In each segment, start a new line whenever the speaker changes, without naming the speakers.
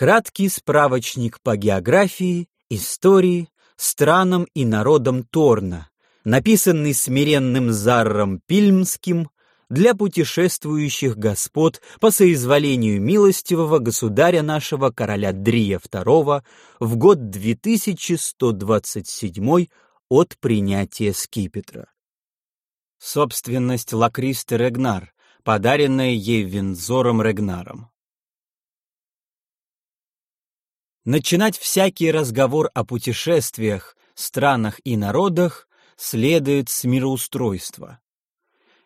Краткий справочник по географии, истории, странам и народам Торна, написанный смиренным Зарром Пильмским для путешествующих господ по соизволению милостивого государя нашего короля Дрия II в год 2127 от принятия скипетра. Собственность Лакристы Регнар, подаренная ей Винзором Регнаром. Начинать всякий разговор о путешествиях, странах и народах следует с мироустройства.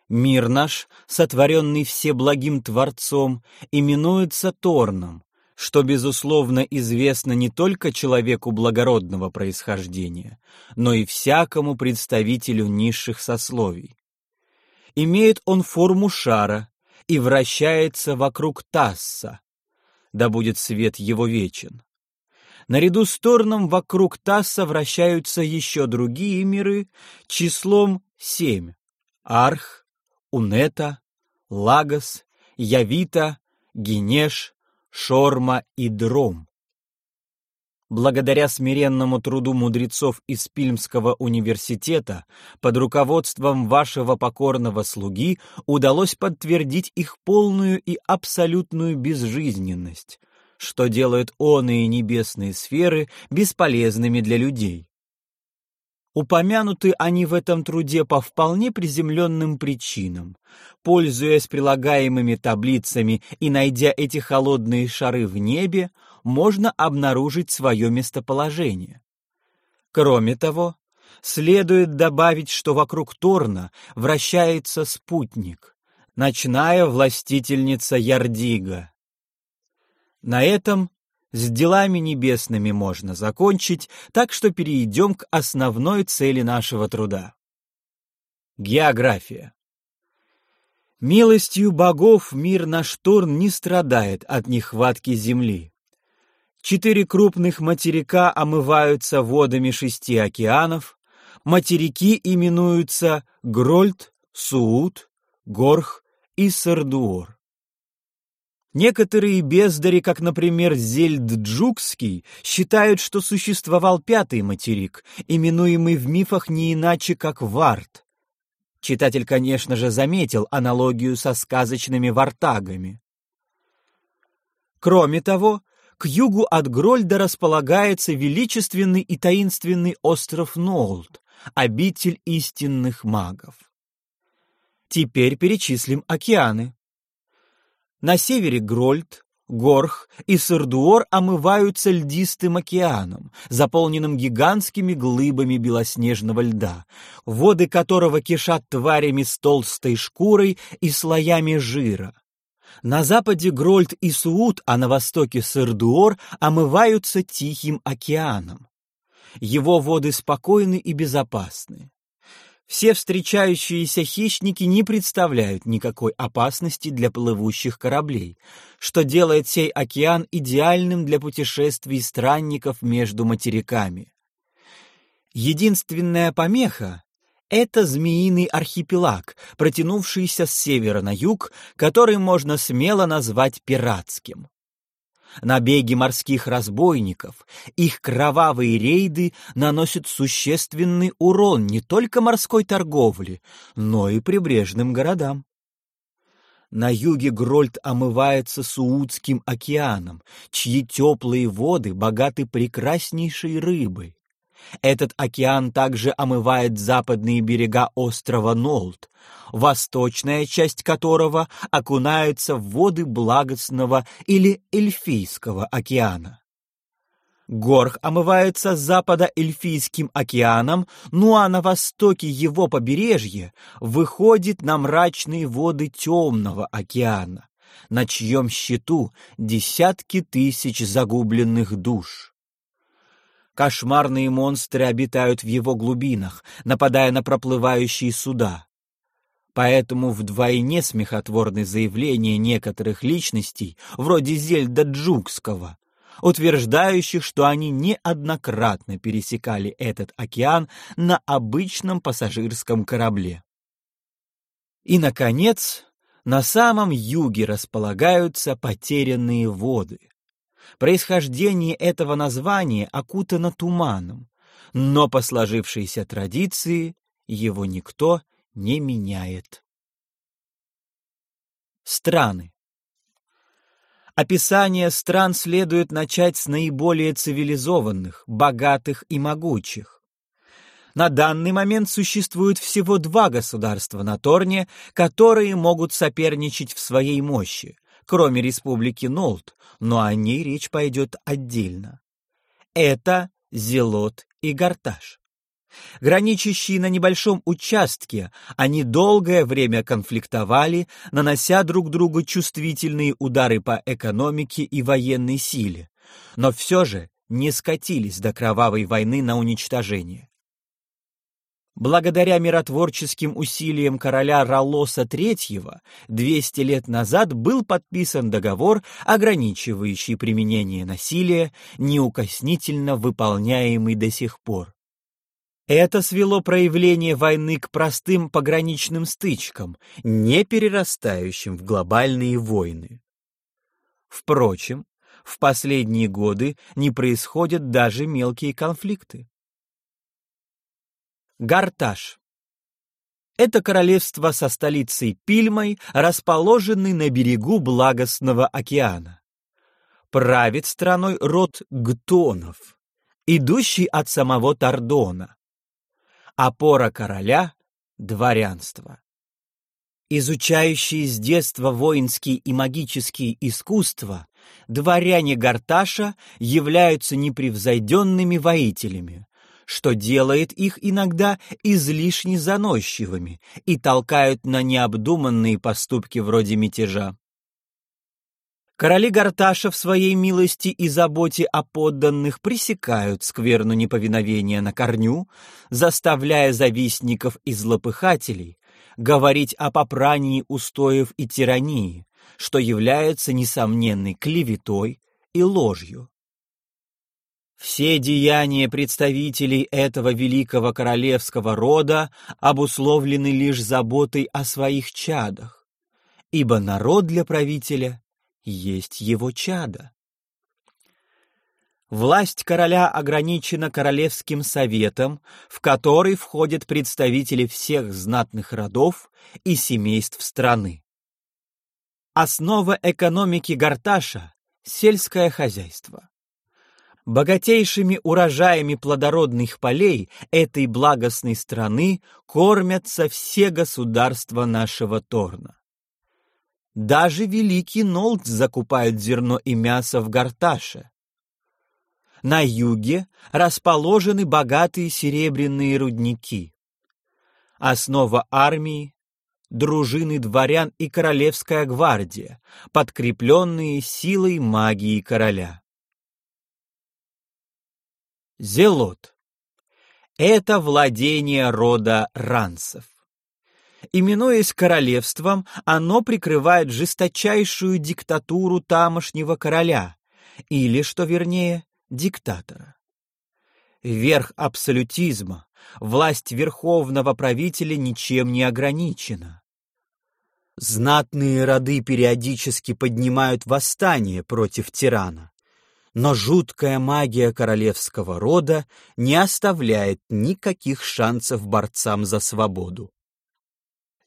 Мир наш, сотворенный всеблагим Творцом, именуется Торном, что, безусловно, известно не только человеку благородного происхождения, но и всякому представителю низших сословий. Имеет он форму шара и вращается вокруг Тасса, да будет свет его вечен. Наряду с Торном вокруг Тасса вращаются еще другие миры числом семь — Арх, Унета, Лагос, Явита, Генеш, Шорма и Дром. Благодаря смиренному труду мудрецов из Пильмского университета под руководством вашего покорного слуги удалось подтвердить их полную и абсолютную безжизненность, что делает оные небесные сферы бесполезными для людей. Упомянуты они в этом труде по вполне приземленным причинам. Пользуясь прилагаемыми таблицами и найдя эти холодные шары в небе, можно обнаружить свое местоположение. Кроме того, следует добавить, что вокруг Торна вращается спутник, ночная властительница Ярдига. На этом с делами небесными можно закончить, так что перейдем к основной цели нашего труда. География. Милостью богов мир наш Торн не страдает от нехватки земли. Четыре крупных материка омываются водами шести океанов, материки именуются Грольд, Сууд, Горх и Сардуор. Некоторые бездари, как, например, Зельдджукский, считают, что существовал пятый материк, именуемый в мифах не иначе, как Варт. Читатель, конечно же, заметил аналогию со сказочными вартагами. Кроме того, к югу от Грольда располагается величественный и таинственный остров Нолд, обитель истинных магов. Теперь перечислим океаны. На севере Грольд, Горх и Сырдуор омываются льдистым океаном, заполненным гигантскими глыбами белоснежного льда, воды которого кишат тварями с толстой шкурой и слоями жира. На западе Грольд и Сууд, а на востоке Сырдуор омываются Тихим океаном. Его воды спокойны и безопасны. Все встречающиеся хищники не представляют никакой опасности для плывущих кораблей, что делает сей океан идеальным для путешествий странников между материками. Единственная помеха — это змеиный архипелаг, протянувшийся с севера на юг, который можно смело назвать пиратским. Набеги морских разбойников, их кровавые рейды наносят существенный урон не только морской торговле, но и прибрежным городам. На юге Грольд омывается Суудским океаном, чьи теплые воды богаты прекраснейшей рыбой. Этот океан также омывает западные берега острова Нолд, восточная часть которого окунается в воды благостного или Эльфийского океана. Горх омывается с запада Эльфийским океаном, ну а на востоке его побережья выходит на мрачные воды Темного океана, на чьем счету десятки тысяч загубленных душ. Кошмарные монстры обитают в его глубинах, нападая на проплывающие суда. Поэтому вдвойне смехотворны заявления некоторых личностей, вроде Зельда Джукского, утверждающих, что они неоднократно пересекали этот океан на обычном пассажирском корабле. И, наконец, на самом юге располагаются потерянные воды. Происхождение этого названия окутано туманом, но по сложившейся традиции его никто не меняет. Страны Описание стран следует начать с наиболее цивилизованных, богатых и могучих. На данный момент существует всего два государства на Торне, которые могут соперничать в своей мощи, кроме республики Нолт, но о ней речь пойдет отдельно. Это Зелот и Гарташ. Граничащие на небольшом участке, они долгое время конфликтовали, нанося друг другу чувствительные удары по экономике и военной силе, но все же не скатились до кровавой войны на уничтожение. Благодаря миротворческим усилиям короля Ролоса III 200 лет назад был подписан договор, ограничивающий применение насилия, неукоснительно выполняемый до сих пор. Это свело проявление войны к простым пограничным стычкам, не перерастающим в глобальные войны. Впрочем, в последние годы не происходят даже мелкие конфликты. Гарташ это королевство со столицей Пильмой, расположенной на берегу благостного океана. Правит страной род Гтонов, идущий от самого Тардона опора короля — дворянство. Изучающие с детства воинские и магические искусства, дворяне Гарташа являются непревзойденными воителями, что делает их иногда излишне заносчивыми и толкают на необдуманные поступки вроде мятежа. Короли Гарташа в своей милости и заботе о подданных пресекают скверну неповиновения на корню, заставляя завистников и злопыхателей говорить о попрании устоев и тирании, что является несомненной клеветой и ложью. Все деяния представителей этого великого королевского рода обусловлены лишь заботой о своих чадах, ибо народ для правителя есть его чадо. Власть короля ограничена Королевским советом, в который входят представители всех знатных родов и семейств страны. Основа экономики Гарташа – сельское хозяйство. Богатейшими урожаями плодородных полей этой благостной страны кормятся все государства нашего Торна. Даже великий Нолт закупает зерно и мясо в Гарташе. На юге расположены богатые серебряные рудники. Основа армии — дружины дворян и королевская гвардия, подкрепленные силой магии короля. Зелот — это владение рода ранцев. Именуясь королевством, оно прикрывает жесточайшую диктатуру тамошнего короля, или, что вернее, диктатора. Верх абсолютизма, власть верховного правителя ничем не ограничена. Знатные роды периодически поднимают восстание против тирана, но жуткая магия королевского рода не оставляет никаких шансов борцам за свободу.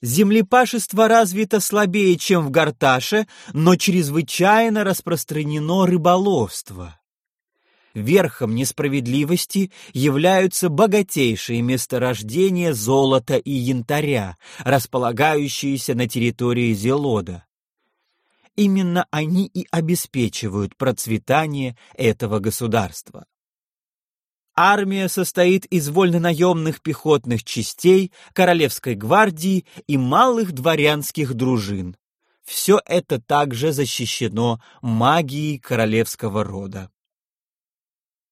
Землепашество развито слабее, чем в Гарташе, но чрезвычайно распространено рыболовство. Верхом несправедливости являются богатейшие месторождения золота и янтаря, располагающиеся на территории Зелода. Именно они и обеспечивают процветание этого государства. Армия состоит из вольнонаемных пехотных частей, королевской гвардии и малых дворянских дружин. Все это также защищено магией королевского рода.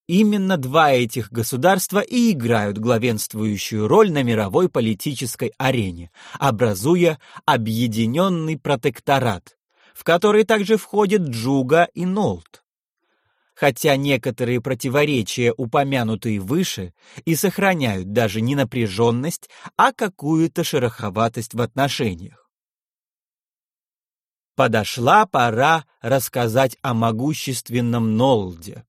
Именно два этих государства и играют главенствующую роль на мировой политической арене, образуя объединенный протекторат, в который также входят Джуга и Нолт хотя некоторые противоречия, упомянутые выше, и сохраняют даже не напряженность, а какую-то шероховатость в отношениях. подошла пора рассказать о могущественном Нолде.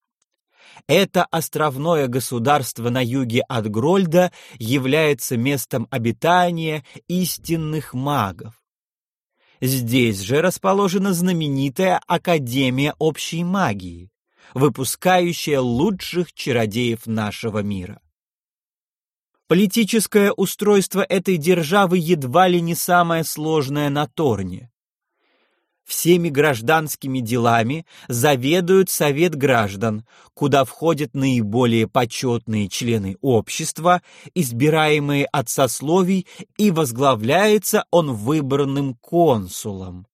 Это островное государство на юге от Грольда является местом обитания истинных магов. Здесь же расположена знаменитая Академия общей магии, выпускающая лучших чародеев нашего мира. Политическое устройство этой державы едва ли не самое сложное на Торне. Всеми гражданскими делами заведует Совет граждан, куда входят наиболее почетные члены общества, избираемые от сословий, и возглавляется он выбранным консулом.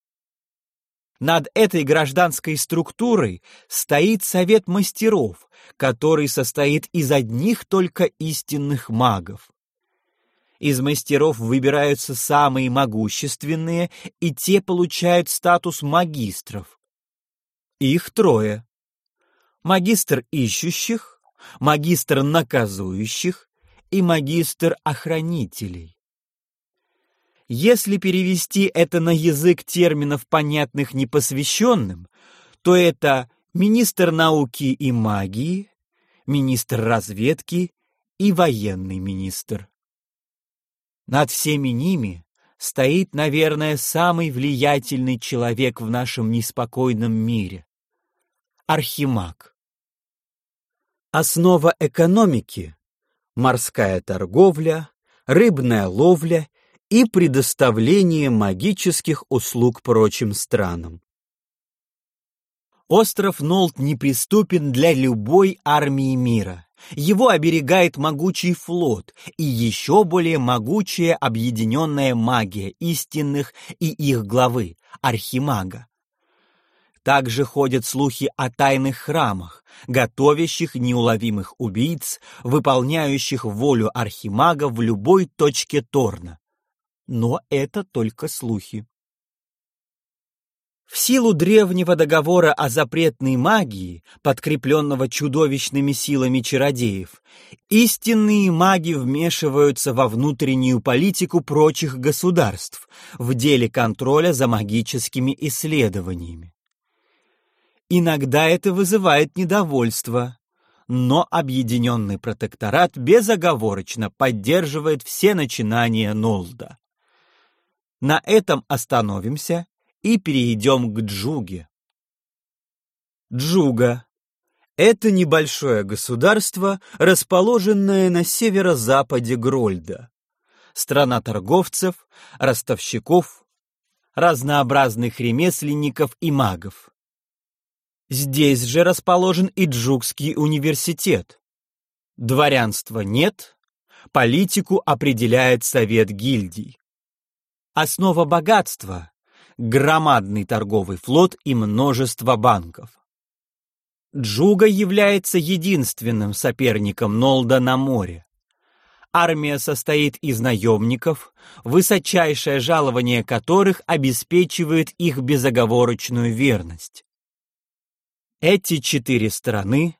Над этой гражданской структурой стоит Совет мастеров, который состоит из одних только истинных магов. Из мастеров выбираются самые могущественные, и те получают статус магистров. Их трое. Магистр ищущих, магистр наказующих и магистр охранителей. Если перевести это на язык терминов, понятных непосвященным, то это министр науки и магии, министр разведки и военный министр. Над всеми ними стоит, наверное, самый влиятельный человек в нашем неспокойном мире — Архимаг. Основа экономики — морская торговля, рыбная ловля и предоставление магических услуг прочим странам. Остров Нолт неприступен для любой армии мира. Его оберегает могучий флот и еще более могучая объединенная магия истинных и их главы, Архимага. Также ходят слухи о тайных храмах, готовящих неуловимых убийц, выполняющих волю Архимага в любой точке Торна. Но это только слухи. В силу древнего договора о запретной магии, подкрепленного чудовищными силами чародеев, истинные маги вмешиваются во внутреннюю политику прочих государств в деле контроля за магическими исследованиями. Иногда это вызывает недовольство, но Объединенный протекторат безоговорочно поддерживает все начинания Нолда. На этом остановимся и перейдем к Джуге. Джуга — это небольшое государство, расположенное на северо-западе Грольда. Страна торговцев, ростовщиков, разнообразных ремесленников и магов. Здесь же расположен и Джугский университет. Дворянства нет, политику определяет совет гильдий. Основа богатства громадный торговый флот и множество банков. Джуга является единственным соперником Нолда на море. Армия состоит из наемников, высочайшее жалование которых обеспечивает их безоговорочную верность. Эти четыре страны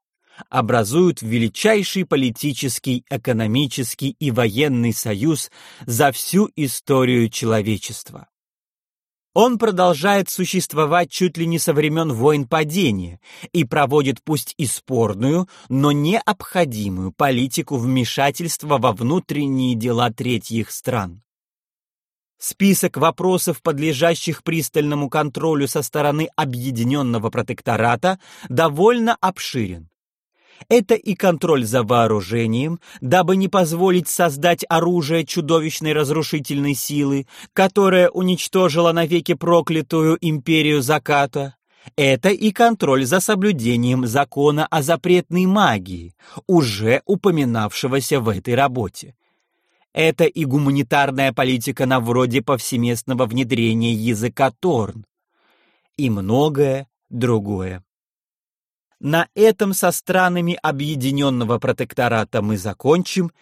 образуют величайший политический, экономический и военный союз за всю историю человечества. Он продолжает существовать чуть ли не со времен войн падения и проводит пусть и спорную, но необходимую политику вмешательства во внутренние дела третьих стран. Список вопросов, подлежащих пристальному контролю со стороны Объединенного протектората, довольно обширен. Это и контроль за вооружением, дабы не позволить создать оружие чудовищной разрушительной силы, которая уничтожила навеки проклятую империю заката. Это и контроль за соблюдением закона о запретной магии, уже упоминавшегося в этой работе. Это и гуманитарная политика на вроде повсеместного внедрения языка Торн. И многое другое. На этом со странами Объединенного протектората мы закончим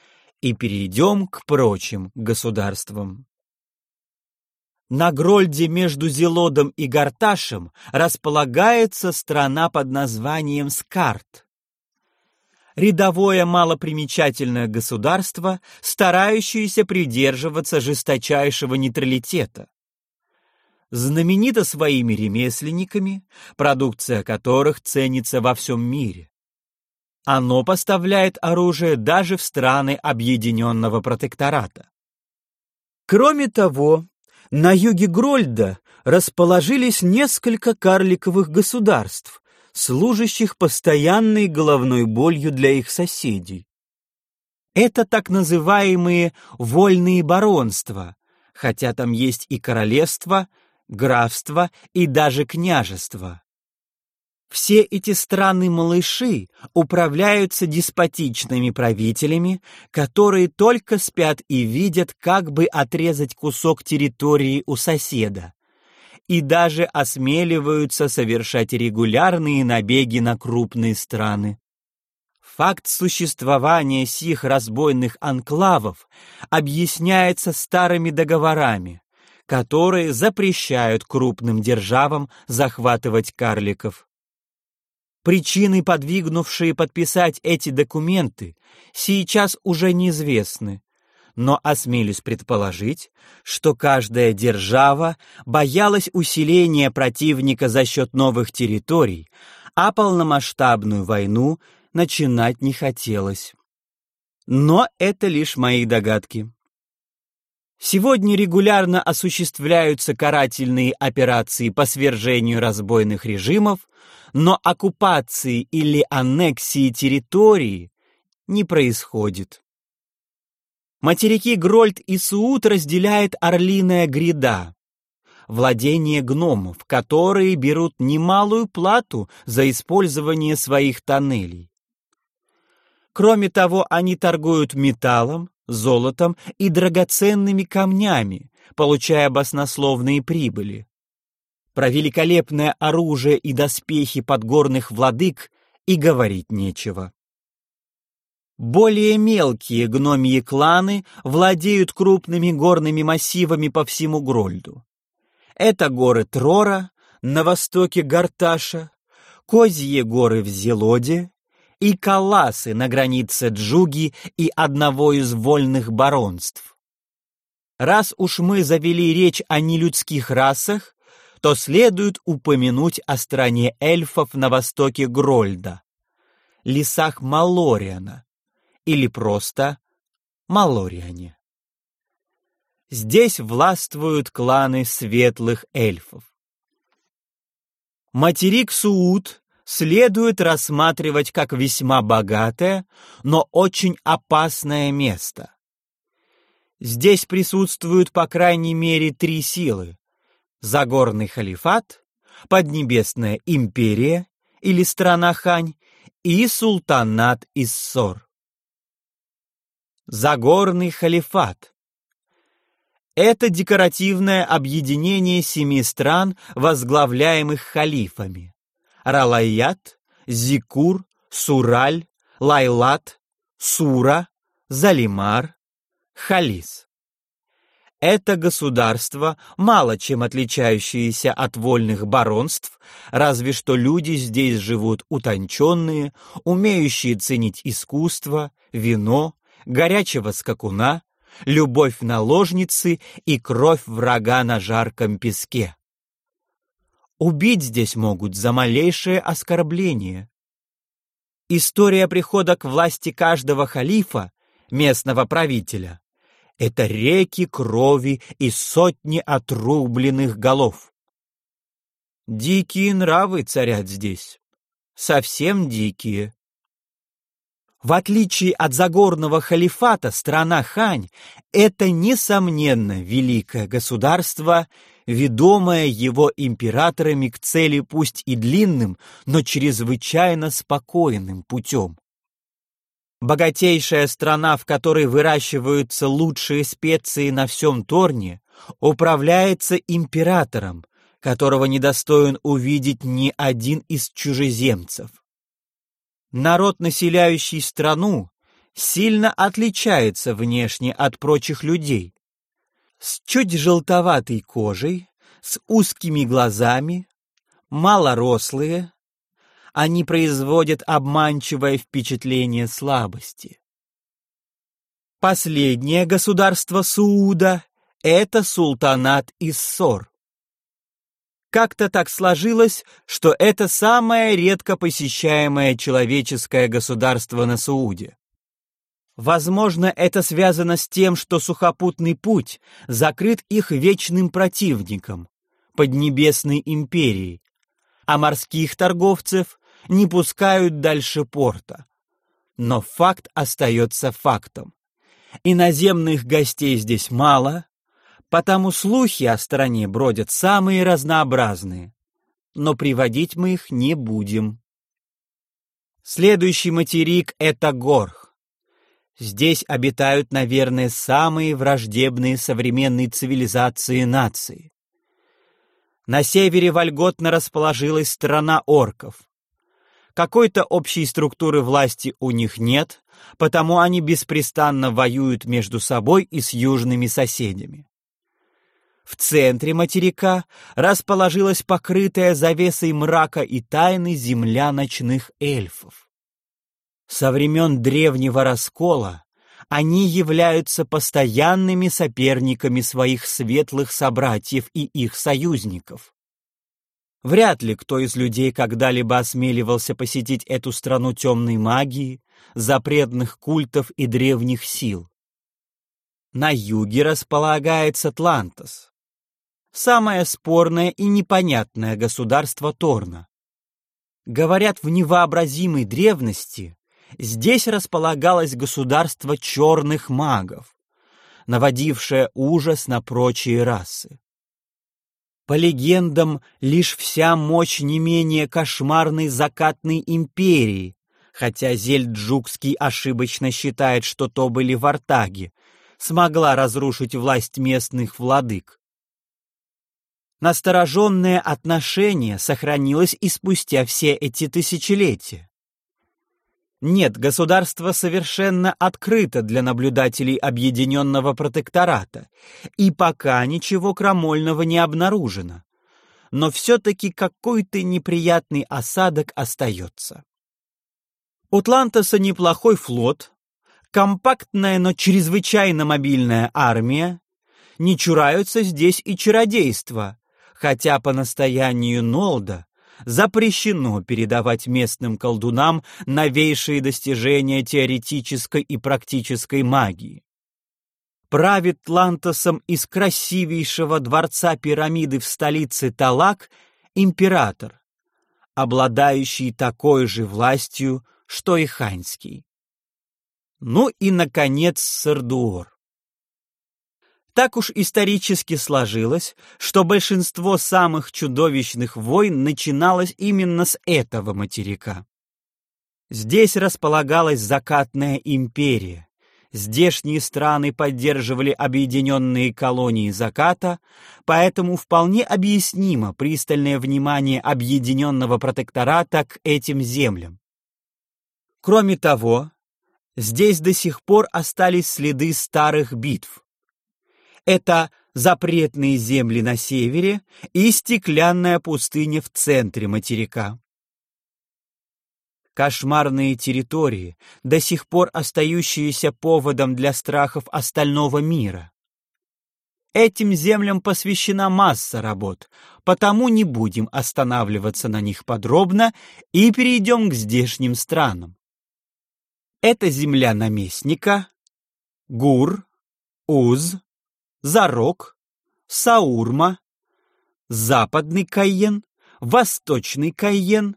и перейдем к прочим государствам. На Грольде между Зелодом и Гарташем располагается страна под названием Скарт. Рядовое малопримечательное государство, старающееся придерживаться жесточайшего нейтралитета. Знаменито своими ремесленниками, продукция которых ценится во всем мире. Оно поставляет оружие даже в страны Объединенного протектората. Кроме того, на юге Грольда расположились несколько карликовых государств, служащих постоянной головной болью для их соседей. Это так называемые вольные баронства, хотя там есть и королевство, графство и даже княжество. Все эти страны-малыши управляются деспотичными правителями, которые только спят и видят, как бы отрезать кусок территории у соседа, и даже осмеливаются совершать регулярные набеги на крупные страны. Факт существования сих разбойных анклавов объясняется старыми договорами, которые запрещают крупным державам захватывать карликов. Причины, подвигнувшие подписать эти документы, сейчас уже неизвестны, но осмелюсь предположить, что каждая держава боялась усиления противника за счет новых территорий, а полномасштабную войну начинать не хотелось. Но это лишь мои догадки. Сегодня регулярно осуществляются карательные операции по свержению разбойных режимов, но оккупации или аннексии территории не происходит. Материки Грольд и Суут разделяет Орлиная гряда, владение гномов, которые берут немалую плату за использование своих тоннелей. Кроме того, они торгуют металлом, золотом и драгоценными камнями, получая баснословные прибыли. Про великолепное оружие и доспехи подгорных владык и говорить нечего. Более мелкие гномьи кланы владеют крупными горными массивами по всему Грольду. Это горы Трора, на востоке Гарташа, Козьи горы в Зелоде и Каласы на границе Джуги и одного из вольных баронств. Раз уж мы завели речь о нелюдских расах, то следует упомянуть о стране эльфов на востоке Грольда, лесах Малориана, или просто Малориане. Здесь властвуют кланы светлых эльфов. Материк Сууд следует рассматривать как весьма богатое, но очень опасное место. Здесь присутствуют по крайней мере три силы Загорный халифат, Поднебесная империя или страна Хань и султанат Иссор. Загорный халифат это декоративное объединение семи стран, возглавляемых халифами. Ралайят, Зикур, Сураль, Лайлат, Сура, Залимар, Халис. Это государство, мало чем отличающееся от вольных баронств, разве что люди здесь живут утонченные, умеющие ценить искусство, вино, горячего скакуна, любовь наложницы и кровь врага на жарком песке. Убить здесь могут за малейшее оскорбление. История прихода к власти каждого халифа, местного правителя, это реки крови и сотни отрубленных голов. Дикие нравы царят здесь, совсем дикие. В отличие от Загорного халифата, страна Хань — это, несомненно, великое государство, ведомое его императорами к цели пусть и длинным, но чрезвычайно спокойным путем. Богатейшая страна, в которой выращиваются лучшие специи на всем Торне, управляется императором, которого недостоин увидеть ни один из чужеземцев. Народ, населяющий страну, сильно отличается внешне от прочих людей. С чуть желтоватой кожей, с узкими глазами, малорослые, они производят обманчивое впечатление слабости. Последнее государство Сауда — это султанат Иссор. Как-то так сложилось, что это самое редко посещаемое человеческое государство на Сууде. Возможно, это связано с тем, что сухопутный путь закрыт их вечным противником, Поднебесной империей, а морских торговцев не пускают дальше порта. Но факт остается фактом. Иноземных гостей здесь мало, потому слухи о стране бродят самые разнообразные. Но приводить мы их не будем. Следующий материк — это Горх. Здесь обитают, наверное, самые враждебные современной цивилизации нации. На севере вольготно расположилась страна орков. Какой-то общей структуры власти у них нет, потому они беспрестанно воюют между собой и с южными соседями. В центре материка расположилась покрытая завесой мрака и тайны земля ночных эльфов. Со времен древнего раскола они являются постоянными соперниками своих светлых собратьев и их союзников. Вряд ли кто из людей когда-либо осмеливался посетить эту страну темной магии, запретных культов и древних сил. На юге располагается Атлантос, самое спорное и непонятное государство Торна. Говорят, в невообразимой древности здесь располагалось государство черных магов, наводившее ужас на прочие расы. По легендам, лишь вся мощь не менее кошмарной закатной империи, хотя Зельджукский ошибочно считает, что то были вартаги, смогла разрушить власть местных владык. Настороженное отношение сохранилось и спустя все эти тысячелетия. Нет, государство совершенно открыто для наблюдателей объединенного протектората, и пока ничего крамольного не обнаружено. Но все-таки какой-то неприятный осадок остается. У Тлантоса неплохой флот, компактная, но чрезвычайно мобильная армия, не чураются здесь и чародейства, хотя по настоянию Нолда запрещено передавать местным колдунам новейшие достижения теоретической и практической магии. Правит Лантосом из красивейшего дворца пирамиды в столице Талак император, обладающий такой же властью, что и ханьский. Ну и, наконец, Сардуор. Так уж исторически сложилось, что большинство самых чудовищных войн начиналось именно с этого материка. Здесь располагалась закатная империя. Здешние страны поддерживали объединенные колонии заката, поэтому вполне объяснимо пристальное внимание объединенного протектората к этим землям. Кроме того, здесь до сих пор остались следы старых битв. Это запретные земли на севере и стеклянная пустыня в центре материка. Кошмарные территории, до сих пор остающиеся поводом для страхов остального мира. Этим землям посвящена масса работ, потому не будем останавливаться на них подробно и перейдем к здешним странам. Это земля наместника, Гур, Уз, Зарок, Саурма, Западный Кайен, Восточный Кайен,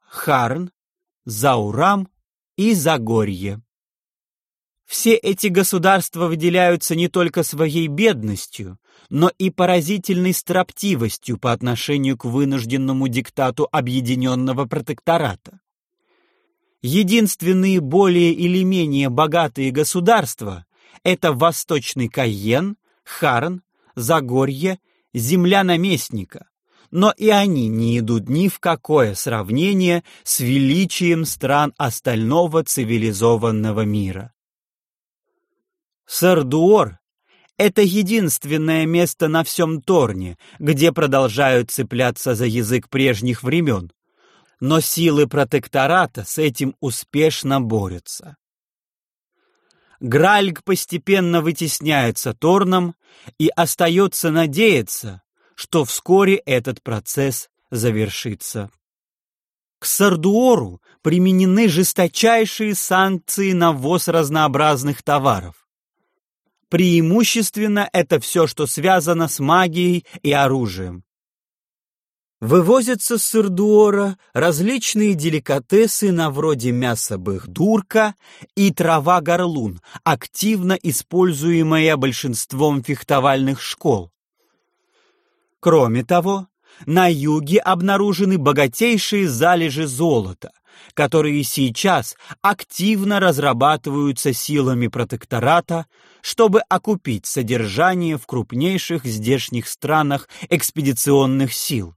Харн, Заурам и Загорье. Все эти государства выделяются не только своей бедностью, но и поразительной строптивостью по отношению к вынужденному диктату объединенного протектората. Единственные более или менее богатые государства – это Восточный Кайен, Харн, Загорье, земля наместника, но и они не идут ни в какое сравнение с величием стран остального цивилизованного мира. Сардуор — это единственное место на всем Торне, где продолжают цепляться за язык прежних времен, но силы протектората с этим успешно борются. Гральг постепенно вытесняется Торном, и остается надеяться, что вскоре этот процесс завершится. К Сардуору применены жесточайшие санкции на ввоз разнообразных товаров. Преимущественно это все, что связано с магией и оружием. Вывозятся с Сырдуора различные деликатесы на вроде мяса бэхдурка и трава горлун, активно используемая большинством фехтовальных школ. Кроме того, на юге обнаружены богатейшие залежи золота, которые сейчас активно разрабатываются силами протектората, чтобы окупить содержание в крупнейших здешних странах экспедиционных сил.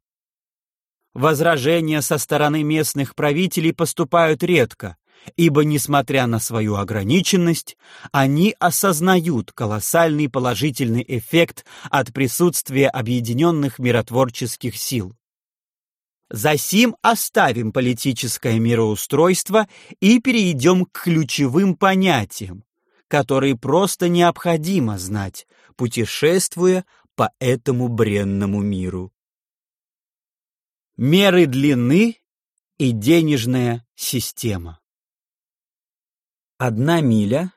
Возражения со стороны местных правителей поступают редко, ибо, несмотря на свою ограниченность, они осознают колоссальный положительный эффект от присутствия объединенных миротворческих сил. Засим оставим политическое мироустройство и перейдем к ключевым понятиям, которые просто необходимо знать, путешествуя по этому бренному миру меры длины и денежная система. Одна миля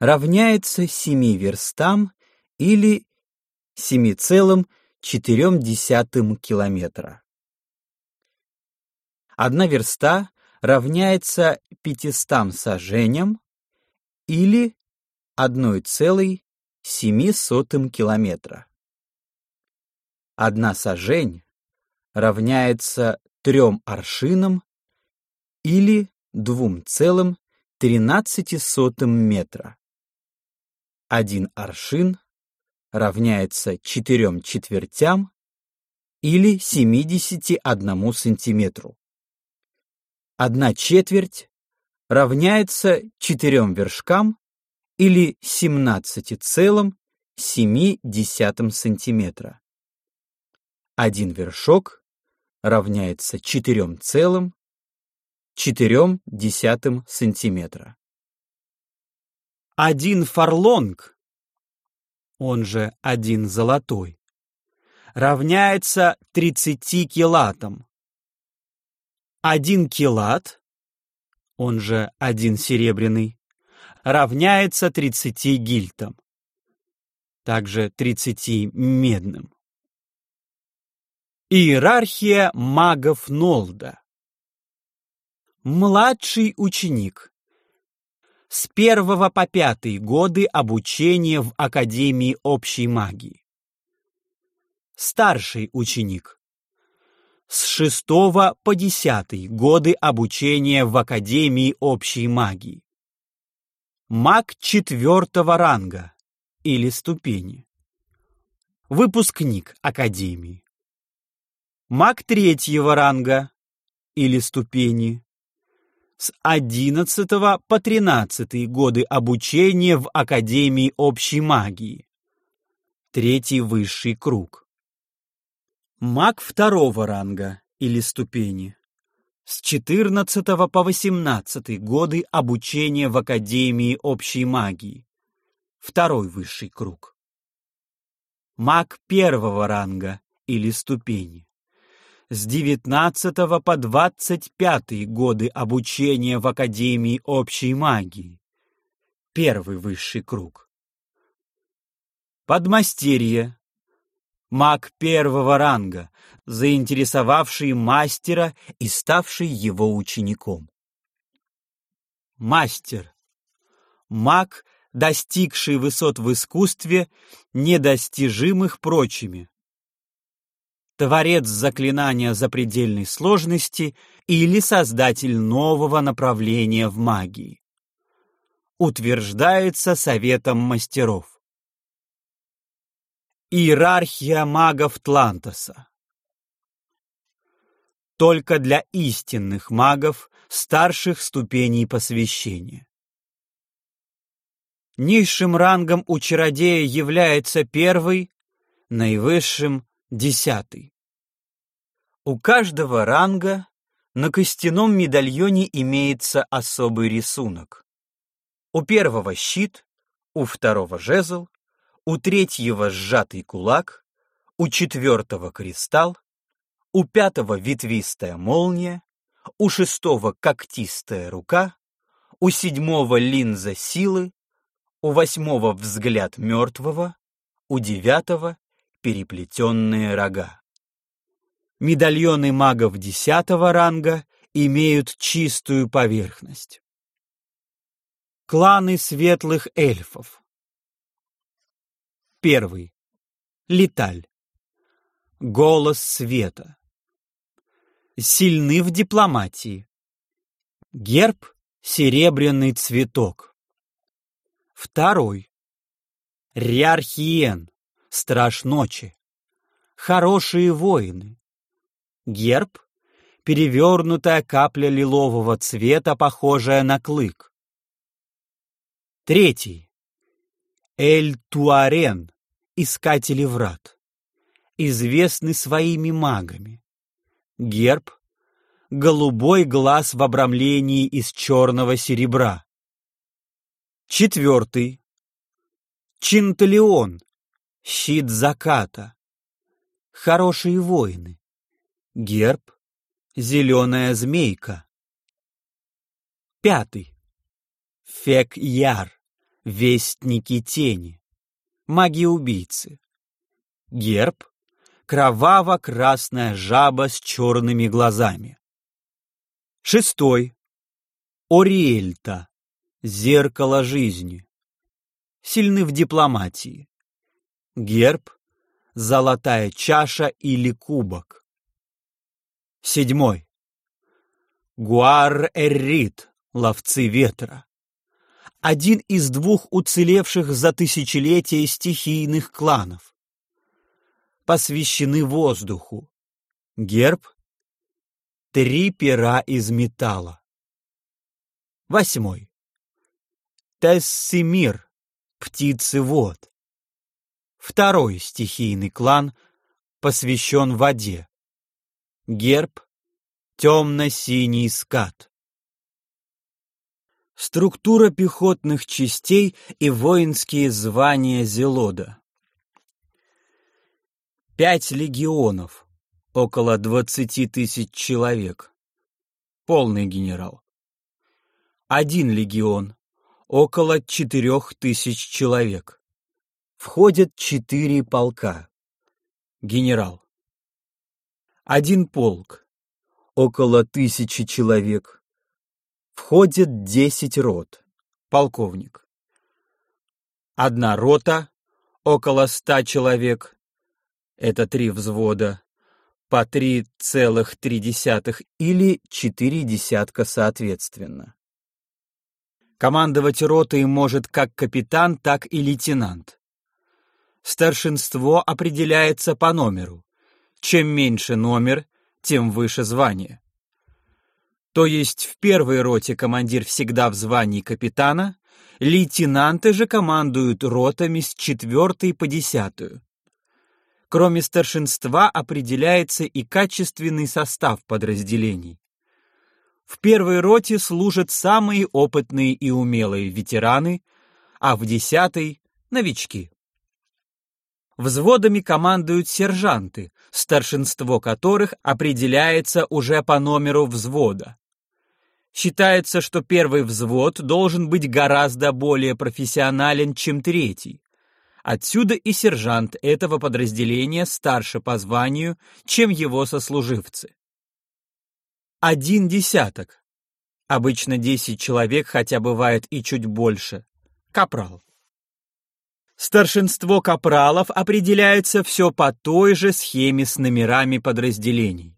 равняется 7 верстам или 7,4 километра. Одна верста равняется 500 саженям или 1,7 километра. Одна сажень равняется трем аршинам или двум целым тринадцати сотым метра. Один аршин равняется четырем четвертям или 71 сантиметру. Одна четверть равняется четырем вершкам или 17,7 сантиметра. Один вершок равняется 4,4 сантиметра. Один фарлонг, он же один золотой, равняется 30 килатам. Один килат, он же один серебряный, равняется 30 гильтам, также 30 медным. Иерархия магов Нолда. Младший ученик. С первого по пятый годы обучения в Академии общей магии. Старший ученик. С шестого по десятый годы обучения в Академии общей магии. Маг четвертого ранга или ступени. Выпускник Академии маг третьего ранга или ступени. С 11 по 13 годы обучения в Академии общей магии. Третий высший круг. Маг второго ранга или ступени. С 14 по 18 годы обучения в Академии общей магии. Второй высший круг. Маг первого ранга или ступени с 19 по 25 годы обучения в Академии общей магии. Первый высший круг. Подмастерье. Маг первого ранга, заинтересовавший мастера и ставший его учеником. Мастер. Маг, достигший высот в искусстве, недостижимых прочими творец заклинания запредельной сложности или создатель нового направления в магии. Утверждается Советом мастеров. Иерархия магов Тлантоса. Только для истинных магов старших ступеней посвящения. Низшим рангом у чародея является первый, наивысшим Десятый. У каждого ранга на костяном медальоне имеется особый рисунок. У первого щит, у второго жезл, у третьего сжатый кулак, у четвертого кристалл, у пятого ветвистая молния, у шестого когтистая рука, у седьмого линза силы, у восьмого взгляд мертвого, у девятого переплетенные рога. Медальоны магов десятого ранга имеют чистую поверхность. Кланы светлых эльфов. Первый. Леталь. Голос света. Сильны в дипломатии. Герб — серебряный цветок. Второй. Риархиен, страж ночи. Хорошие воины. Герб — перевернутая капля лилового цвета, похожая на клык. Третий. Эль-Туарен, искатели врат. Известны своими магами. Герб — голубой глаз в обрамлении из черного серебра. Четвертый. Чинталеон, щит заката. Хорошие воины. Герб — зеленая змейка. Пятый. Фек-Яр, вестники тени. Маги-убийцы. Герб — кроваво-красная жаба с черными глазами. Шестой. Ориэльта, зеркало жизни. Сильны в дипломатии. Герб — золотая чаша или кубок. Седьмой. Гуар-Эррит, ловцы ветра. Один из двух уцелевших за тысячелетия стихийных кланов. Посвящены воздуху. Герб — три пера из металла. Восьмой. Тессимир, птицы вод. Второй стихийный клан посвящен воде. Герб — темно-синий скат. Структура пехотных частей и воинские звания Зелода. Пять легионов, около двадцати тысяч человек. Полный генерал. Один легион, около четырех тысяч человек. Входят четыре полка. Генерал. Один полк, около тысячи человек. Входит десять рот. Полковник. Одна рота, около ста человек. Это три взвода. По три целых три десятых или четыре десятка соответственно. Командовать ротой может как капитан, так и лейтенант. Старшинство определяется по номеру. Чем меньше номер, тем выше звание. То есть в первой роте командир всегда в звании капитана, лейтенанты же командуют ротами с четвертой по десятую. Кроме старшинства определяется и качественный состав подразделений. В первой роте служат самые опытные и умелые ветераны, а в десятой — новички. Взводами командуют сержанты, старшинство которых определяется уже по номеру взвода. Считается, что первый взвод должен быть гораздо более профессионален, чем третий. Отсюда и сержант этого подразделения старше по званию, чем его сослуживцы. Один десяток. Обычно десять человек, хотя бывает и чуть больше. Капрал. Старшинство капралов определяется все по той же схеме с номерами подразделений.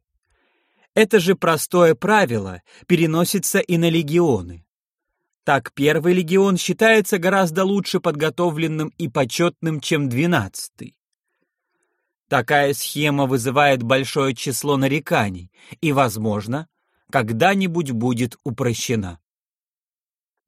Это же простое правило переносится и на легионы. Так первый легион считается гораздо лучше подготовленным и почетным, чем двенадцатый. Такая схема вызывает большое число нареканий и, возможно, когда-нибудь будет упрощена.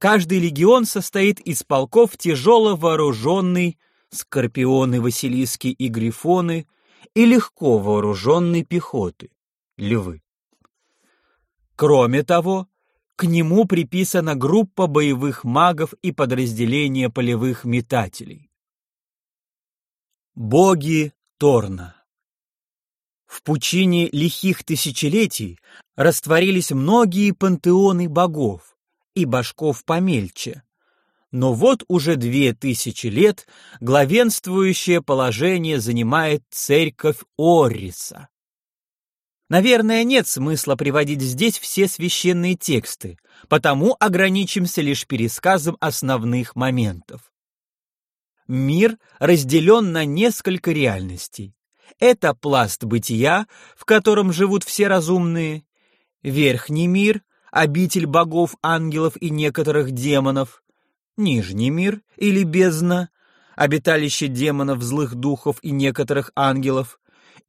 Каждый легион состоит из полков тяжело вооруженной, скорпионы, василиски и грифоны, и легко вооруженной пехоты, львы. Кроме того, к нему приписана группа боевых магов и подразделения полевых метателей. Боги Торна В пучине лихих тысячелетий растворились многие пантеоны богов и башков помельче. Но вот уже две тысячи лет главенствующее положение занимает церковь Орриса. Наверное, нет смысла приводить здесь все священные тексты, потому ограничимся лишь пересказом основных моментов. Мир разделен на несколько реальностей. Это пласт бытия, в котором живут все разумные, верхний мир, обитель богов, ангелов и некоторых демонов, нижний мир или бездна, обиталище демонов, злых духов и некоторых ангелов,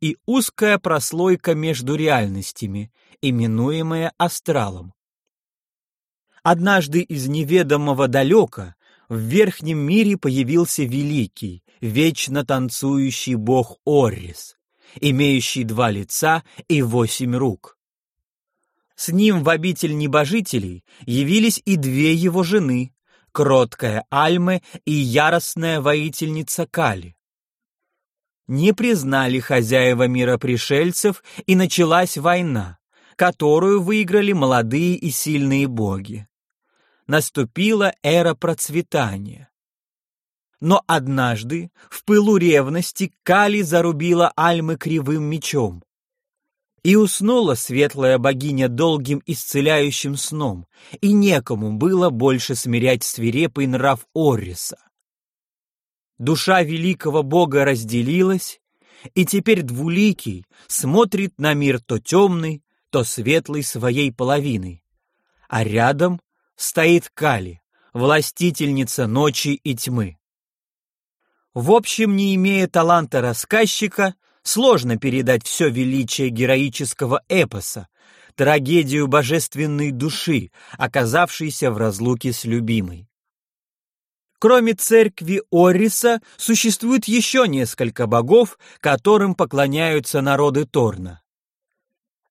и узкая прослойка между реальностями, именуемая астралом. Однажды из неведомого далека в верхнем мире появился великий, вечно танцующий бог Оррис, имеющий два лица и восемь рук. С ним в обитель небожителей явились и две его жены, кроткая Альмы и яростная воительница Кали. Не признали хозяева мира пришельцев, и началась война, которую выиграли молодые и сильные боги. Наступила эра процветания. Но однажды, в пылу ревности, Кали зарубила Альмы кривым мечом. И уснула светлая богиня долгим исцеляющим сном, и некому было больше смирять свирепый нрав Орриса. Душа великого бога разделилась, и теперь двуликий смотрит на мир то темный, то светлый своей половиной, а рядом стоит Кали, властительница ночи и тьмы. В общем, не имея таланта рассказчика, сложно передать все величие героического эпоса, трагедию божественной души, оказавшейся в разлуке с любимой. Кроме церкви Орриса, существует еще несколько богов, которым поклоняются народы Торна.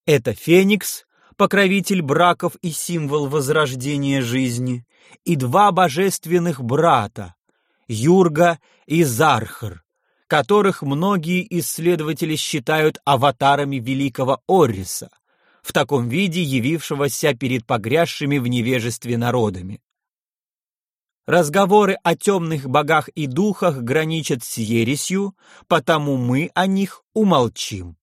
Это Феникс, покровитель браков и символ возрождения жизни, и два божественных брата, Юрга и Зархар, которых многие исследователи считают аватарами великого Орриса, в таком виде явившегося перед погрязшими в невежестве народами. Разговоры о темных богах и духах граничат с ересью, потому мы о них умолчим.